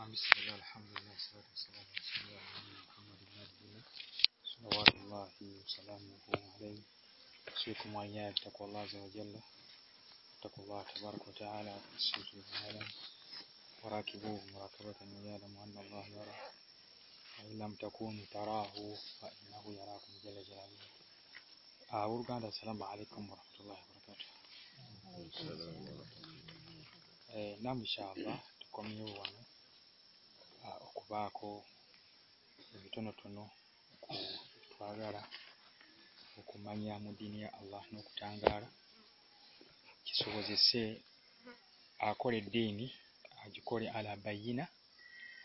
بسم الله الحمد لله والصلاة والسلام على رسول الله محمد النبي صلوات الله وسلامه عليه أسيكم أيها تقوى الله عز وجل تقوى الله تبارك وتعالى أسيكم العالم وراكبوه مراكبة مجالة أن الله يرى وإن لم تكون تراه فإنه يراكم جل جلاله أعوذ بالله السلام عليكم ورحمة الله وبركاته السلام عليكم نعم إن شاء الله تقوم يوانا نوا گارا میم نو گارا جی آج آپ بائی نا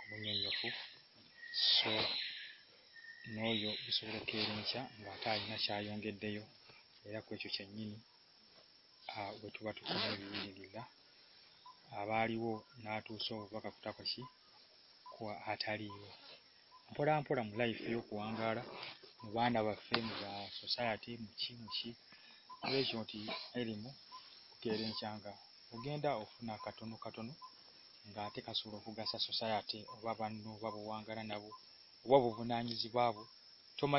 میم دیکھ دے آپ کو چینی بات آبار آپ لائی فلو گارا بنا فسائ میری موسین دا اخ نا کٹنو کارٹنو گاتے کھا سو گا سا سسا بھا بانو بوبا رو بھا ناجوا تم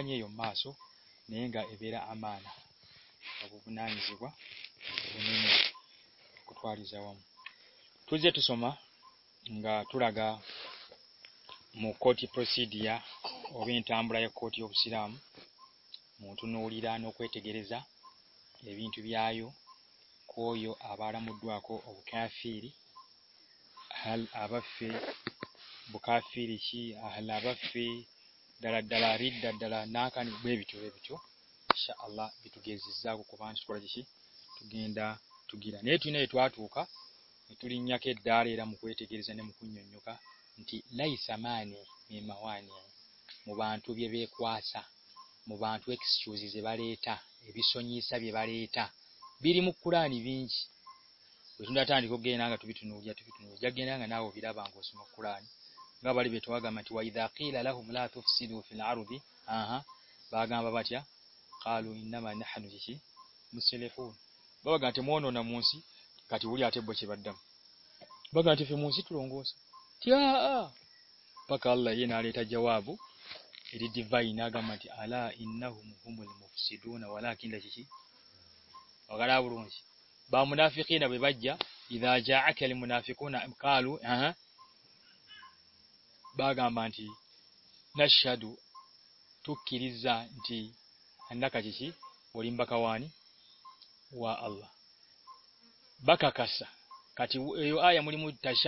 نی گا ابیرا مناجہ ری جاؤں تو جیت سما گات ممبڑ میرا نو کوا بھی آو کم دہری بکا فریسی ناکانی گیر لا میما نے منسا بنو سو زیزے بارا سونی بارٹا بھیری مکھ خورا گینا نو گیا نویا گینا نا بہت مکھ خوری باباری گانا لا ہبلا اور بھی ہاں ہاں با گا بابیا کالو نام موسیلے با گے منسی بس بار دم با گانے موسی ت کیا نا ریٹا جبابلم کو میکف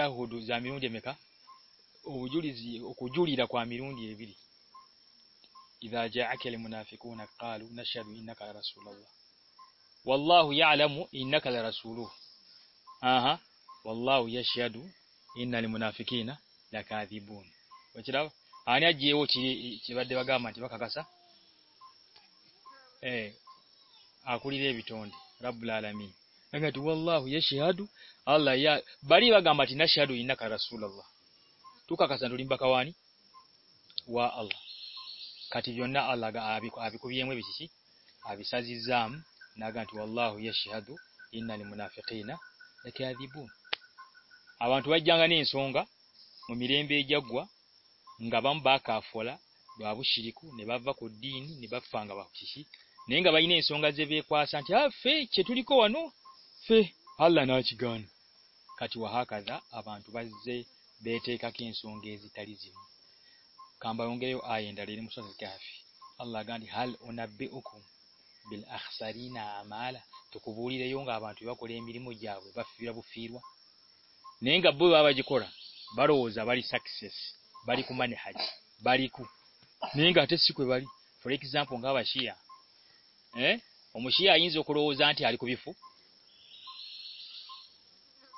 لو نشیا ولاح ہوا کل رسو لو ہاں ہاں ولا ہوا شہ دوں یہ منافک آنے آج گا میوا کا سا آٹھوٹی رب لالمی گولہ ہُیا سولہ بار با گام نا سہدو یہ سوال اللہ تاکا سانوین باقاع کب کو بھی چھسی آب سا جی جام نا گانت الہ ہونا پھر تھی نا آنگا نی سا میرے بھی گا فولا بہو سیری کون گا نہیں سو گا جی کون کھیتو نو حلانچوا بانٹوا کنسو گے گا بار سکس باری کو می باری کوئی کو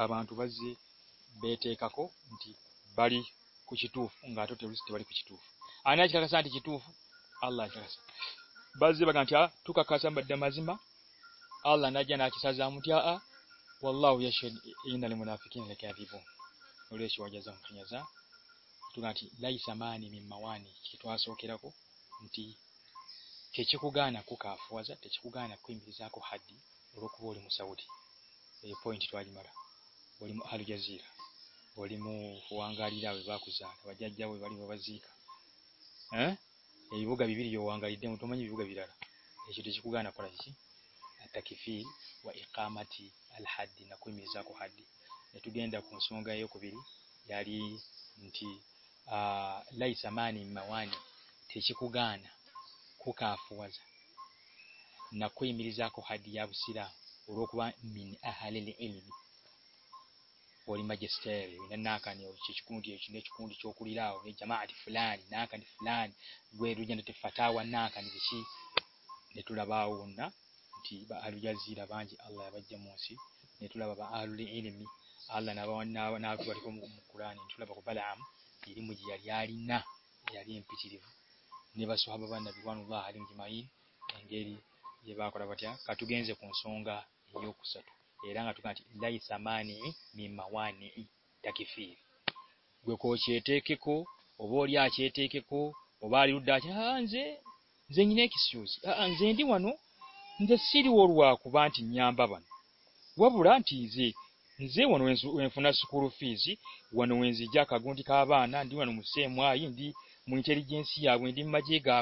آ بن بٹو باری کوئی ٹو اُن ٹویسی ٹوف آنے آف آللہ بس بار ٹو کاما جما آل گیانہ لوس بھی بوسو لائیسا میم کھیتوا سو کچھ گانا کوئی جا کو ہاتھ وہی پوئنٹی مارا بھوریم ہر گیا جی خا بھری مو گاڑی با جا گاڑی جی خا یہ گاڑی دیں تو من گا اس کو گانا پڑ میلے نا کوئی مجھے جا کو ہاتھ یہ تو اسبیری گاری لائنی میچ کو گانا ککا پواز نا کوئی مل جا کو ہاتھ آ روایت wali magisteri ina nakani ochikundi ekine chikundi chokulirawo ne jamaa ati fulani naka ndi fulani gwe rujanda te fatawa naka ndi chi ne tulabawo na ti ba alujazira banji allah yabajja munsi ne tulaba ba aluli ilmi allah nabawa na na kubaliko mu qur'ani tulaba kubalam ilimu yali alina yali empitirivu ne basuhaba bana biwanu ba alimu jimaini engeri yebakola batya katugenze ku nsonga yokusatu چیک روا نیا بابن وہ برا aunty زی ز نونا سو نو جی جا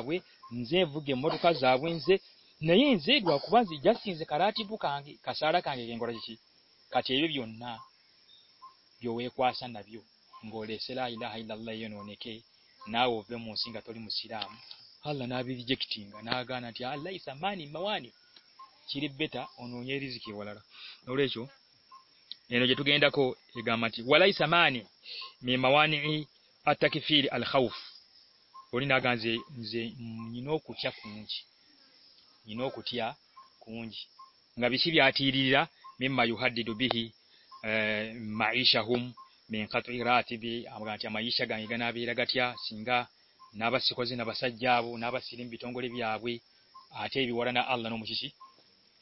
گی بناؤں میری نہیں یہاں جیسی نہ نویا کون آتی مائیدو مائیسہ ہوں میتو را اتھی آگے مائیس گانے گا نا گاٹیا سنگا نا باسی ابو نابلم گوری آبھی آٹھی اوڑا نا آلانوں بھوسی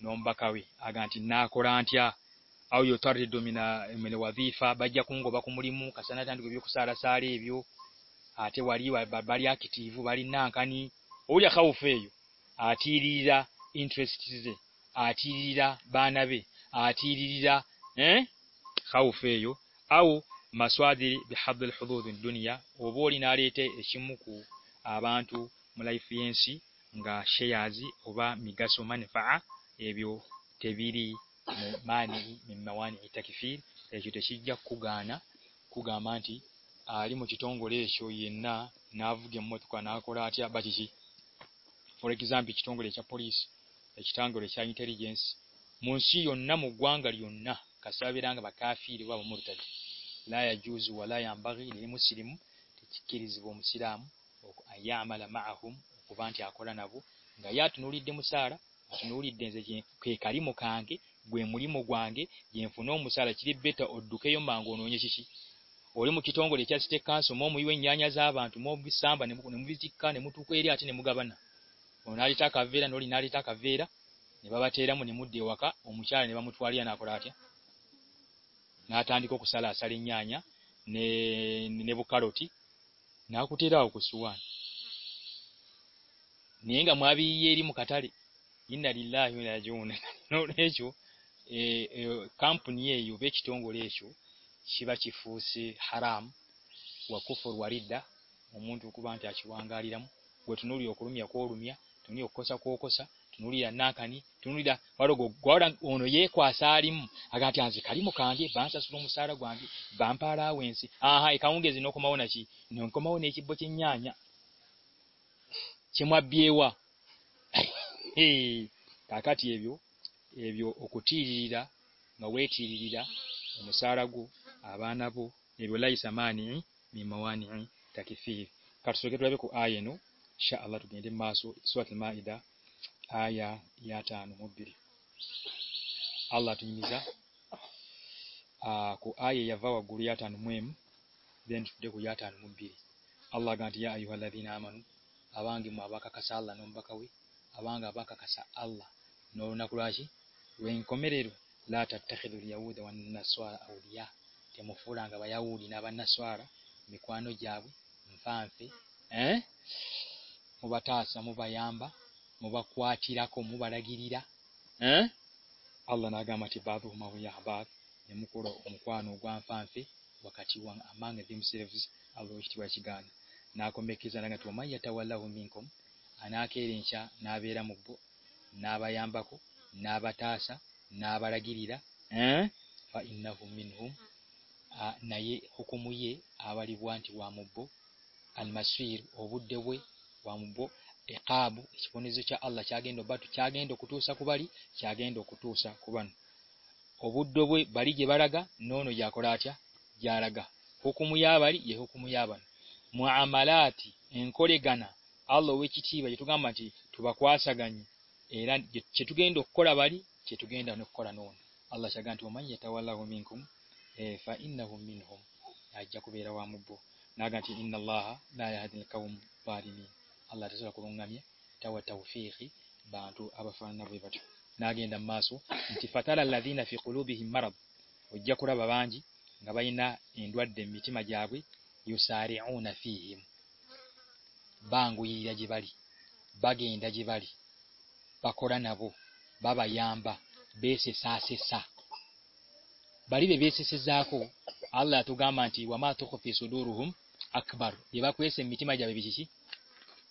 نو ہم باقاعی آگ آیا اویت اور گوبا موسان باری آب نانی وہ آٹرسے آتی ناب خو ماسواد خبر لونی بو ار نی ایسی موکو آ بانتو ملائی پینسی گا شی اوبا میگا سو موبیر آ میسی فور ایگزامپل گرے پورسلیجینس منسی موگوار کافی مرد لائ جوا لگا موسیدو میرا موا آہ بانچ آخرانو گیا تن سراسے کئی کاری موا ہاں گے موی موگو ہاں گے یہ پوچھا رہے تھو اور دوکے ہم کچھ مو مو زبان موٹو گانا نہاری تاکہ نہاری تاکہ چاہیا نہوانچوں گاڑی رام نوڑی کو نہی دا رو گوڑ کواریم آگاہی بام چاس مو سارے بام پاڑا آج نو کوسی نونے کی بچے چما بیوا کا بھی نوی دا راگو آبان بو یہ لائیس آنے تاکہ کارس کے آ اللہ تھی معلوم آگا نم دین گویا میری اللہ گاندھی آئی ہو ککا سا اللہ نمبر گا کل نو نکڑا وین کوئی موبا تھا موبائل بابو گانے ناب نابی را میوانوبوا سیر اللہ گے بار یہ گانا چیٹا کون کو اللہ کوئی نا گیندا موا دار جا بابا نا جاب بن گئی باری با گینا جی باری باخورانو بابا یا ہماری سے جا کو آلہ گا من کو اخبار سے مجھے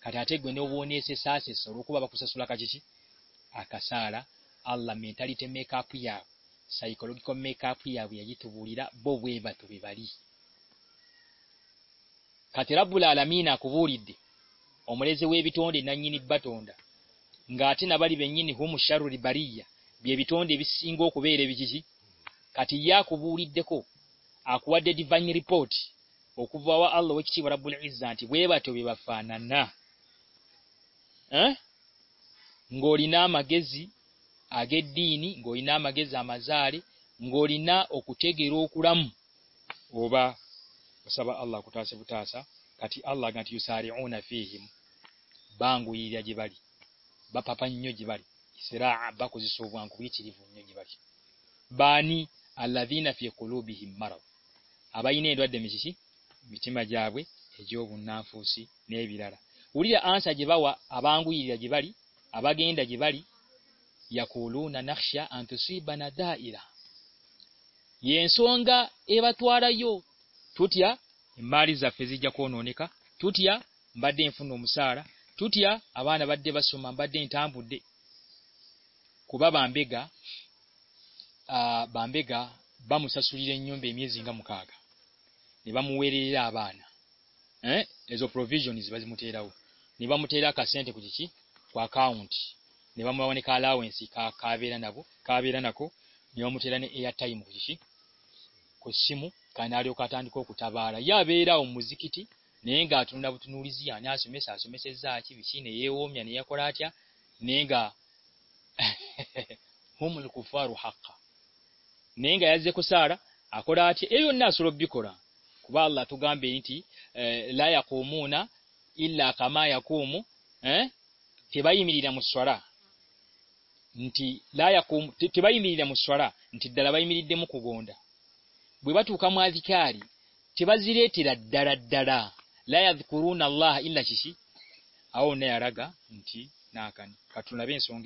کتنے گنو بونی سے سا سی سر بکو بابا کو سر سولہ کا سا آللہ میٹاری تیکا پھی سائیکل میکا پھیتوا بواری کترا بولا اعلان آ کودے امریکہ جو نیب بات اُن کا نا بنی موسیباری بھی گو کو اردی دے کو بابا آل کل باتوئی باپ نان گوری نا ما جی آگے دی نی نا مغے جام گوری نا اکٹھے گی رو کو اوبا سہ بہ آ کھاس بھٹا سا آللہ کا ساریم با گوی بار با پاپا جی بار اسرا با کو با نی آللہ بھی نافی لوہم مارو آبا یہ چیز نا پوسی نی بی آسا با آگوی والی آبا گیندی والی یا کو نقشیاں باری جافی یا کونے کا مساڑا آبان بار دے بسما بار دیں بامے گا بامبے گا بام جگا موبائل مٹھیلا نوام مٹھی مو نیوانے گا نوری جی آسمے سے آئی نا سرا اللہ گا بی لو منا مائک تھے با مری نام سوڑا مسا دل بھائی میرے مو کو بھبا ٹو مجھے لائکا نا کٹنا بھی نو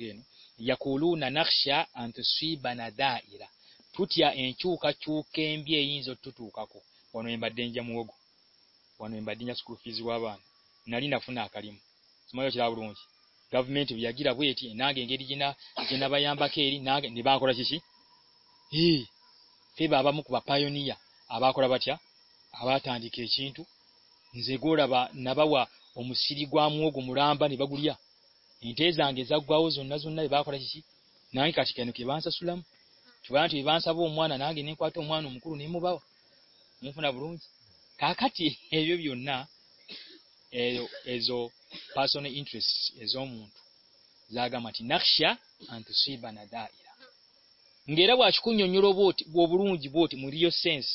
کو لو نا کن سی بنا دا ٹوتیمبار نارینا فون سمنیا گرا یہ نا گینگی جنہ با یہ باقی نا بہت ہی ہی پھر بابا مک بابیا آبا کو آبادی گھر چیتوزی گوراب نا با ام سوام گھوما نیبا گوریا جا گی جاؤ گوبن نہ کھیبا سوانہ ہس آپ نا نا گے کومان کرم باؤ فون آئی کا کار نا ezo personal interests ez'omuntu zagamba nti nakhsha antusiba na daira ngera bwakikunyonyola obulungi bwoti mu rio sense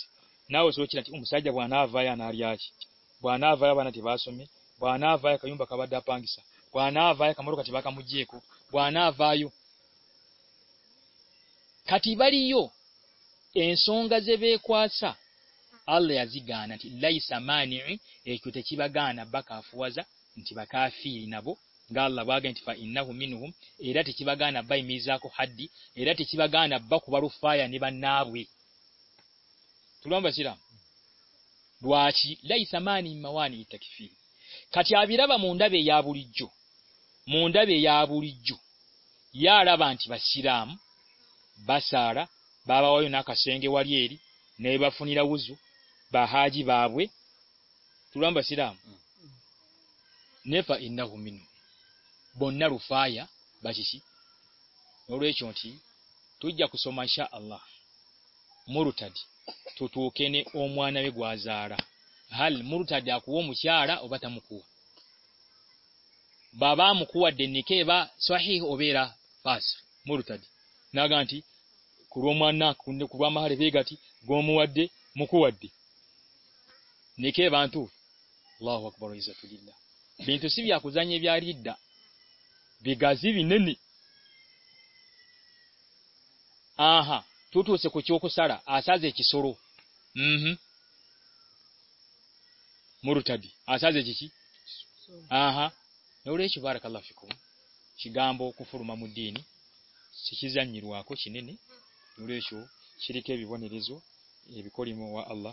naawe zokira nti omusajja bwanaavaayo anaalyaki bwanaavaayo abaana tebasome bwanaavaayo akayumba kabadde apangisa bwanaavaayo akamotoka tebakamugyeeko bwanaavaayo kati baliyo ensonga ze beekwasa اللہ آ گانا لا مزا ان کام اراتی با گانب میزا کواد گانا با خوا روپیب نا سامان منڈا بری می بریزو یا رابطہ شرام با سارا بابا نا سنگیو نیبا فنی زو بہا جی بابے تر بسی رام نے گمی بچی چونچی تک سواشا اللہ مر اٹھا دیو مرا تھا بابا مکو نکھے با سی اوس مرتا نہ مکو نی کے باندھ لڑکی بھی تو سی بھی آپ کو نی آسارا آسا جیسے سرو مرت آسا جیسے آپ گامب کفر مدی زنوا کوئی نو ریسو سرکے بنے جو یہ اللہ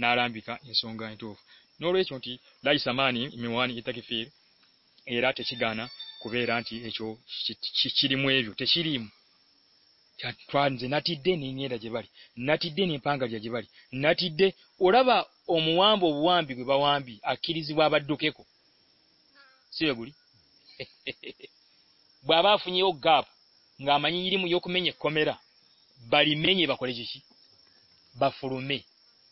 نا راسوں گا ساموا فیر یہ راتے گانا موٹے سیریم دے نی نیرا جی باری نا نی پا کر گر جاجے باری نتی ارابا اموا بو با آخری جو بابا ڈوکے کو بابا پاب گا مو میگی کو میرا باری میگی باخو راپوری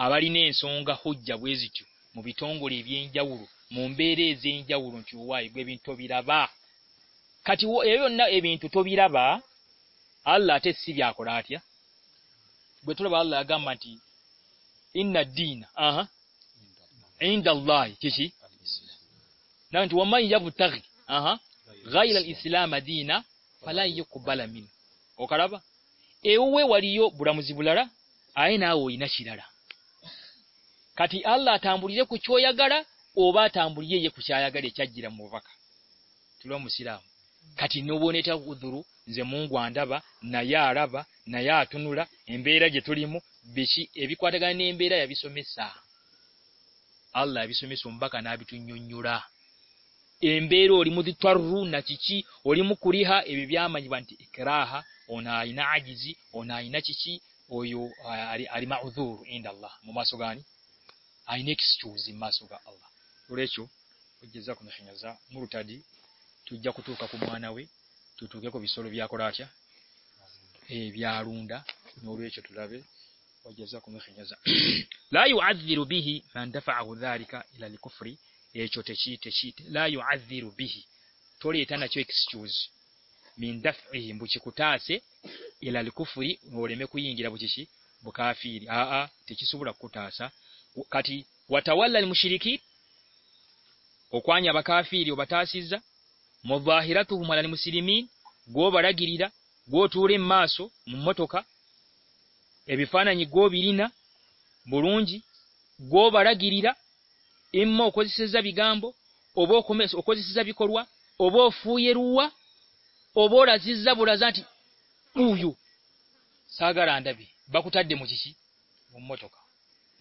آوارینے سو گا موبی تھوں ممبیرابا آللہ تری بہ گی نا بالابہ مجھے آئی نہ کتھی اللہ تھام یہ گاڑا او بھا بڑی آ گا نو نیٹ ادھر جم غاند نیا آراب نیا آٹھ نورا ایمرا جتوڑیمو بیچیر اللہ سوی سم باقا نہ میرے گیرا بچی آپ کتا کا وا لمشری کب فیوباتا محرا تہوما لین موسی مین گ بارہ گیری دا گوریم مس ممک ابیفان گیر نا بڑی گ بارہ گیراسا بھی گام بو بومیشو اکوا کروا بو فویروا بو راجی زبا جاتی سا گرداب باقوار دے مجھے ممبھکا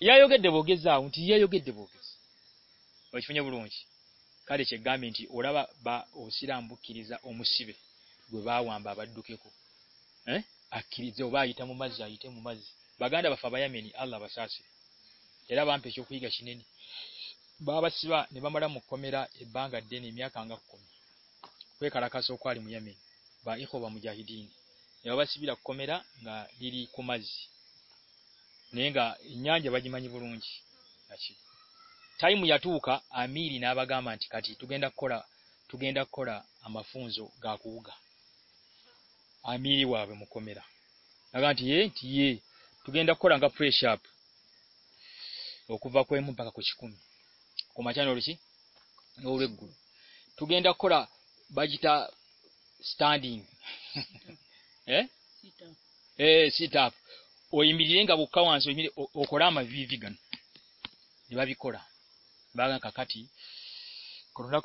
او گے بوگی جا اُنچیو گیٹ اچھونی وہ دوں سے کالی گامی ارابہ با اوسی بوری جا امسی بھی گروا آکے کو کھیری جب آما جا یہ مماضی با گانا فاپنی اللہ بچاس دیر آپ آپ سے پھی گاس بابا نیب ہمارا مکمیرا باگا دے نیمی کن ہوا کھا سو کاری می با ماسی کو میرا گیری کما جیسی نی گا بانسی تھی مئی اوکا آ میرنا با گا مو گیندا کورا ٹو گیندا کورا ہم گا کو گا میرا مکما ٹو گیندا خورا فریش آپ بک با کوچانسی ٹو گیندا کورا باسی اومیجی گا وو اکورا با کا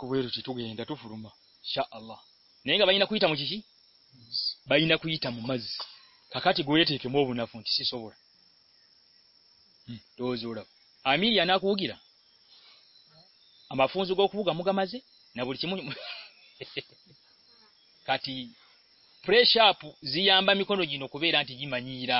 روی تو گیا پورا اللہ نیگا بھائی ناچی بائی ماضی کا گئے تھی بھونا پوچھے سے می نا کو گیرا پوزا مو گا ماضی نا بری میتھی فریش آپ جی آمبا می کون روی نو کو بھی رات گیما نیرا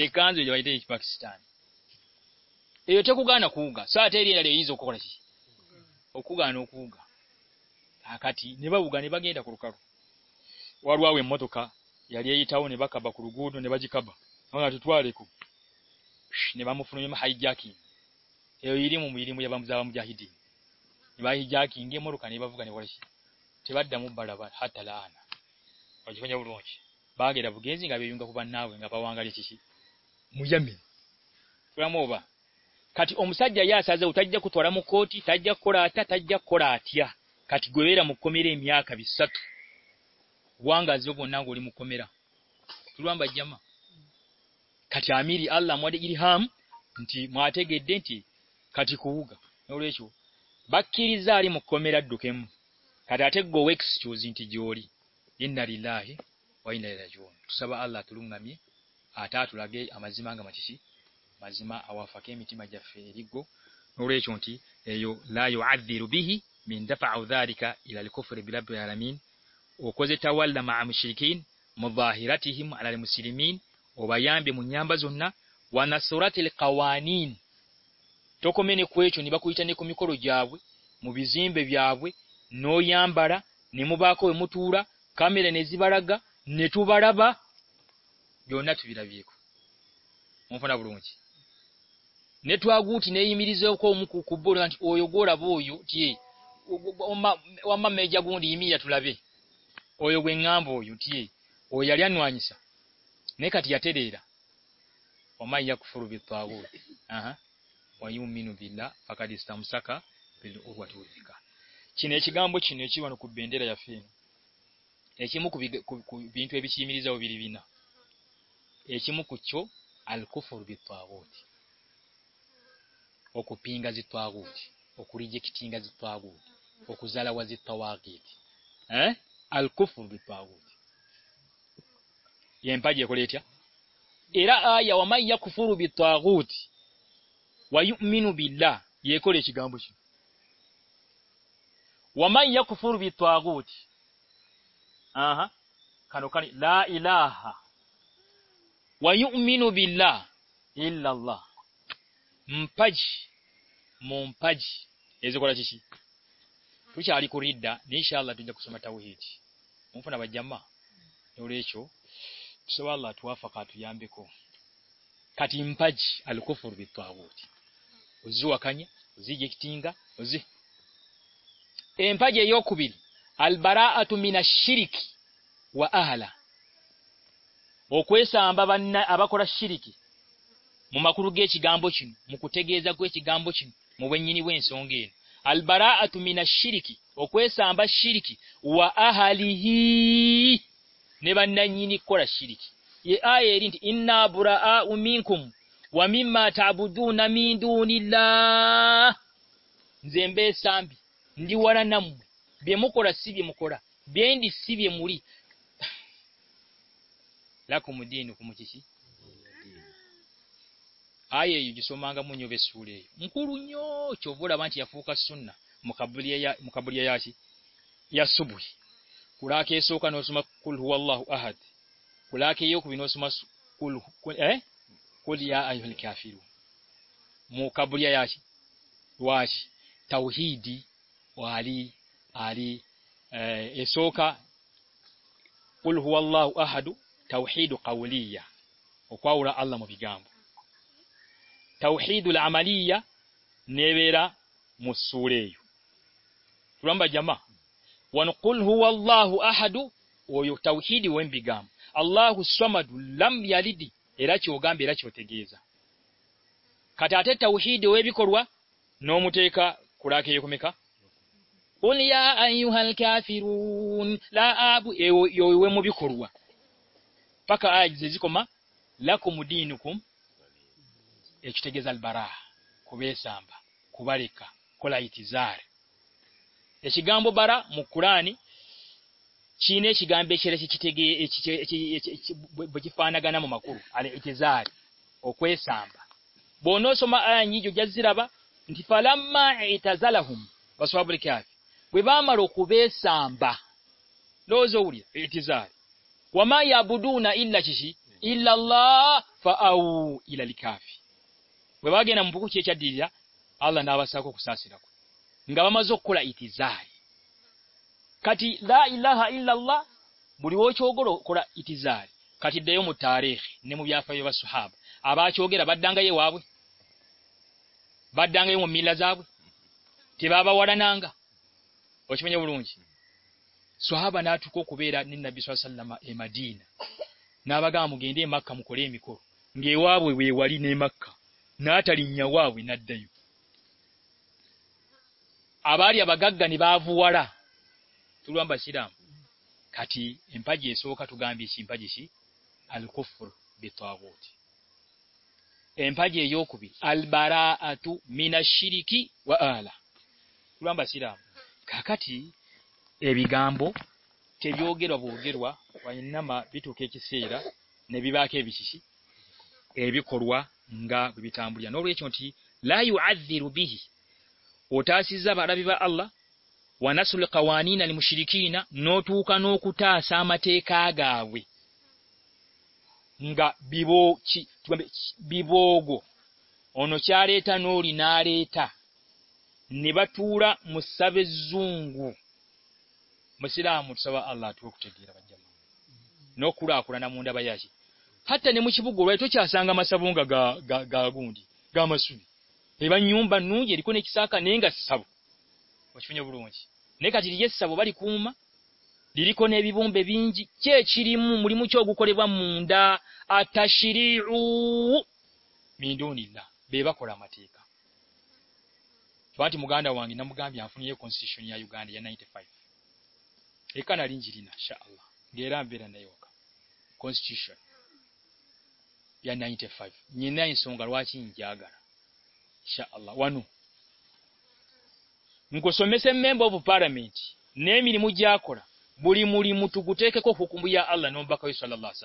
ekanzu gye bayita ekipakistaani eyo tekugaana kuwuga so ate eri erala eyinza okukola ki okugaana okuwuga akati ne bawuga ne bagenda ku lukalu walwawo emmotoka yali eyitawo ne bakaba ku luguudo ne bagikaba nga tutwaleko ne bamufulumyemu hijjakin eyo irimu mu irimu yabamuza bamujahidin ne bahijjakinga emmotoka ne bavuga ne wala ki tebaddamu balaba hatta laana okifanya bulungi باغیر آپ کو گیا جنگ ناپا مجھے امس جائیورا مکوڑا تا دیہ گو را مکو میرے منگا جا گری مکو میرا بائییا ہمری آللہ میری ہمیں گی کو با ککھو میرا دکیم کتیں گو ایک لائی مجھے روبی ہیندا اری کامینا موبائر مینا منبرین تومبڑا نیموبا کو متورا کا میرے نیج نیٹو بارہ با بیو نا تب بھی رابو می نیٹو گونے جب بونا او گڑا بوٹھی میگیا بولے یہ می جاتولا بھی او گئی بوتھی او یا نوانی سہ نی کما فور می نولا پاکستان چینچی گا چینچی راجیو یہ چکی جاؤ نا یہ کچھ وہی تو فن بجے ہما ری چو چوالوج آلو کوئی خوبی البارا آٹمی آکے سامکی مما کو گی گام بچن مکیا گیزا گیسی گام بھچن موبائل گی الارا آٹمی نا سیری ککوی سامکاحالی آرا میم bye mukola si bye mukola byendi si bye muli lakum diini kumukiki aye eyo gisomanga mu nyobe suule eyo nkulu nnyo kyobula banti yafuuka sunna mu kabuliya yaki ya subuhi kulaka esooka n'osoma kul huwallahu ahad kulaka eyokubi n'osoma kul eh? kul ya ayuhal kafiru mu kabuliya yaki waki tauhidi waali ali esoka qul huwallahu ahad tauhid qawliya okwawula allah mu bigambo tauhid al-amaliya nebera mu eyo tulamba jama wan qul huwallahu ahad oyo tauhid wembigambo allahu samad lam yalidi era kyogamba era kyotegeeza kati ate tauhid w'ebikolwa n'omuteeka ku laaka eyokomeka قل يا أيها الكافرون لا أعب يوم بكروا فكا أجزيكم لكم دينكم اجتجز البراء كبيسامب كباركة كلا اتزار اشيغامبو برا مكراني chine ekigambo ekirala ekitegeye bwe kifaanagana mu makulu ale ekizaali okwesamba bw'onoosoma aya nyijo jaziraba nti falamma itazalahum basobabulikyati بے با مارو کو بڈو چو گروڑا تاریخ آبا چو گیا باد باد دیہ نگا سوہبانات نا با گام گی دے مکمے کو تاری ن گا گانی ہم با سام کامپا گیے سو کامپا جیسی امپا گیہ میری ہم گو گرواب نو ریسو لائیو آٹا با بی آللہ نا سولہ وانی موسی نا نوا نام گوچارے نیٹا نیب مو محمود نورا خورا نا منابائی مو گوائشہ نو ہم نو یہ کوئی بڑی کوئی کونے بہت سیری مری مری رو نیلا کو مو گانا پارے میری موٹو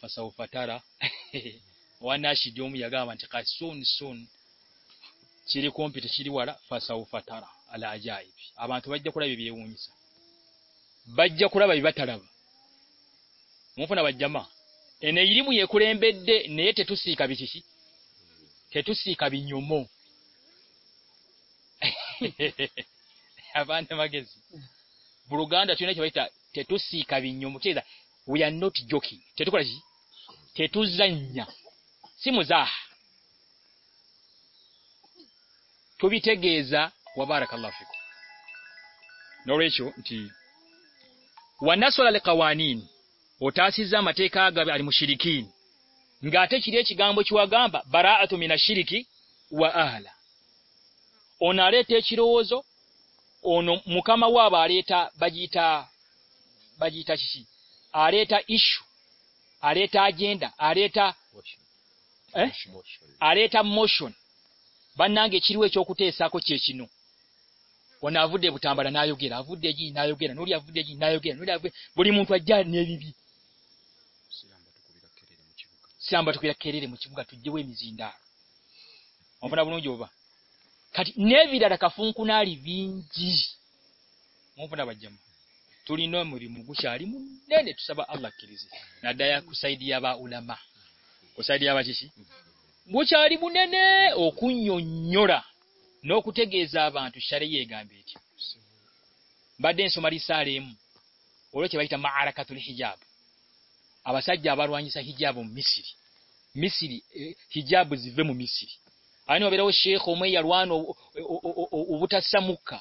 فسا نا سیڈو مویہ سون سون چیری کم پیٹ سیریڈات فن آج این مویہ خوری ٹھیک ٹھیک برگانے چی گاتارا می نا سیری چرو مکھا موا بار مسن بان گیر چوکتے سا کو چیز نو وہ دے بتانا نائو گیرا دے جی نائو گیرا نو نائو گیا نو بڑی منفراد کا پیپن آجما تور میری من پایا نا نٹے گی جا سر بارے سواری میسری آئی نوٹا مکا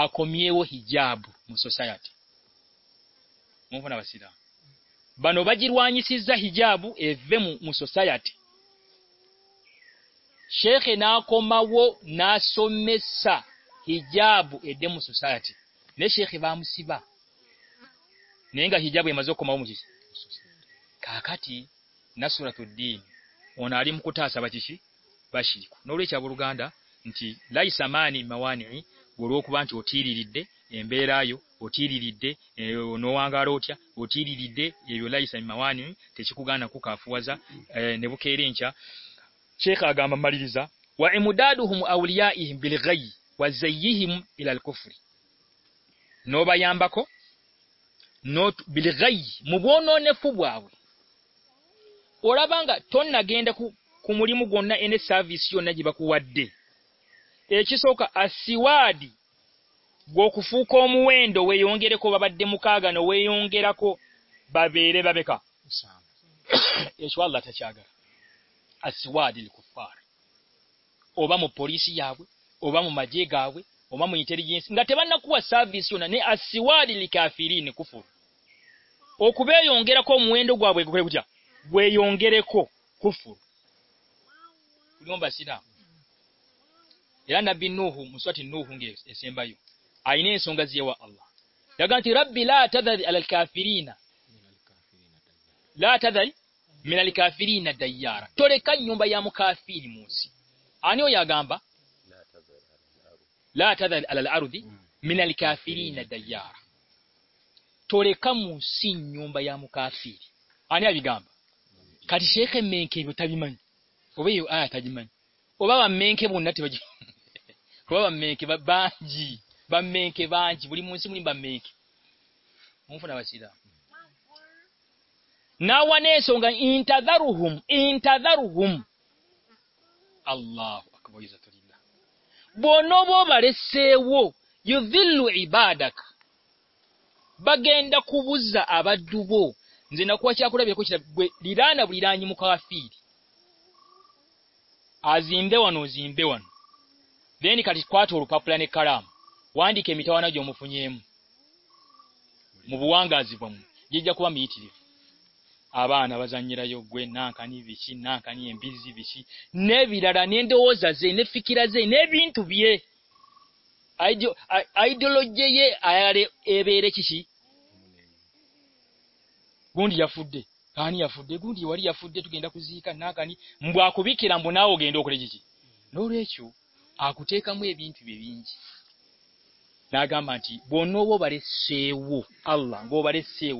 آسائٹ بانوبانی مسو نا مسوخا نی گاہ جا سوراتی انا کوٹاسا بچ نو ریسا بڑا لائیسا میم بڑوانی نو گارویا ما نیچے گانا جا رہی نو با ہم گئی موگو نالی بانگا ٹن نہ موگوں سا دے ایو کا موئن دو وے یو گے رے کبا دمو کا گانوے گیر وہ پوری سے مجھے گاؤں میٹر نسوادری ہوں گیر موینگیر نو ہوں گے aine songa ziyawa Allah daga ti rabbi la tadhari alal kafirina la tadhari min al kafirina dayyara kan nyumba ya mukafiri musi ani ya gamba la tadhari alal ardi min al kafirina dayyara kan musi nyumba ya mukafiri ani abigamba kati shekhe menke bitabimanyi obeyo aya tajimanyi obaba menke bunati bajimanyi obaba menke banji bammeke bangi buli munsi muli bammeke mufuna basira nawanesonga intadharuhum intadharuhum Allahu akbar izatulillah bonobo balesewo yudhillu ibadak bagenda kubuza abaddubo nze nakuwa kyakula byako kyagwe lirana buliranyi mukawafiri azinde wano zimbe wano deni kati kwatu olupapula ne kalamu ونک میٹھا نا جمپیم بوازمے آبا نا جنگوے نا کانی وسی نا کانی نیاد نیند لے آئی ری گندیا پورے گنڈی اور کانی آو بھی کھیل بونا گیندو ریچو آ نام گانچارا گیندا کو بھائی سے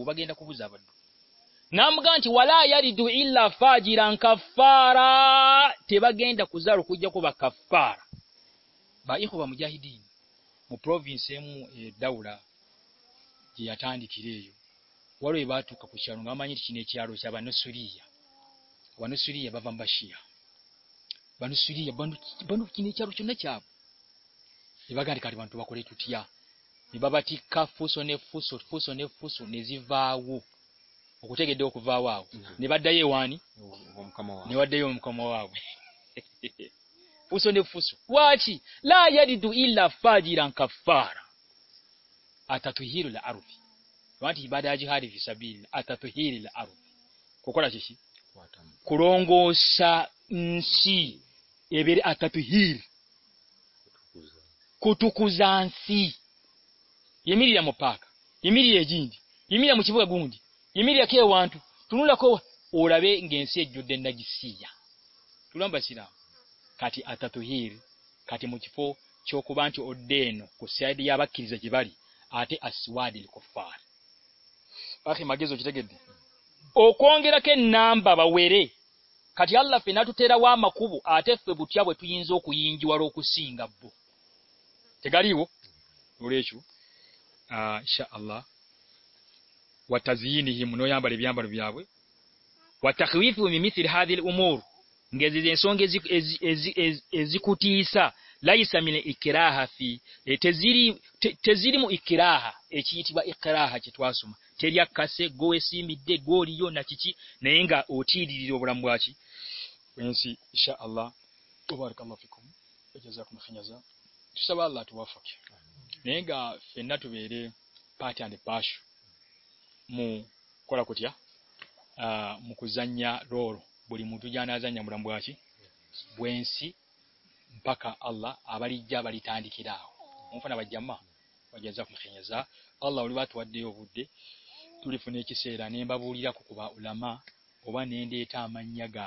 گار گا باتیا نیب باب پھسنے پھسٹ نیجی با چیواؤ نیبا دے نیو پوسنے آٹا ہیرا بات آٹات آٹات ہیر مک یہ مچھوانا کو دینا آتے او کو گیراک نام بابا Veere tegaliwo olwekyo insha allah watazinihim noyambala ebyambalo byabwe watakhwifu mimithiri hathi lumur ngezi ensonga ezikutiisa laisa min ikiraha fi e, teziri, te, teziri mu ikiraha ekiyitibwa ikiraha kyetwasoma teryakkase gwesimidde gwoliyo nakiki naye nga otiririra obulamu bwaki ensi inshaallah mubarakallahu fikum ejazakum khinyaza سب اللہ گا مرا کو مکو جنیا ری مجھے بکا آباری فن کسے ما نی گا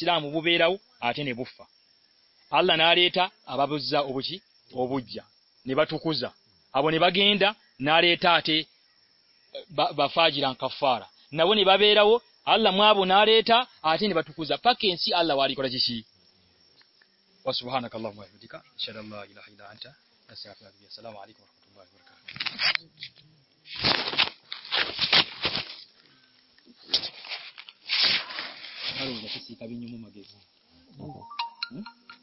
ساموبو رواؤ آٹھے نیبو آلہ نا ریٹا آبا جا بوسی ابو نہیں بات ٹوکوا ابو نیبا گینا نا ریٹا آٹھے بافا جافار بو نیبا بھی رو الما ابو نا ریٹا آٹھ نیبا ٹوکوینسی آسان سی کا بھی مو مل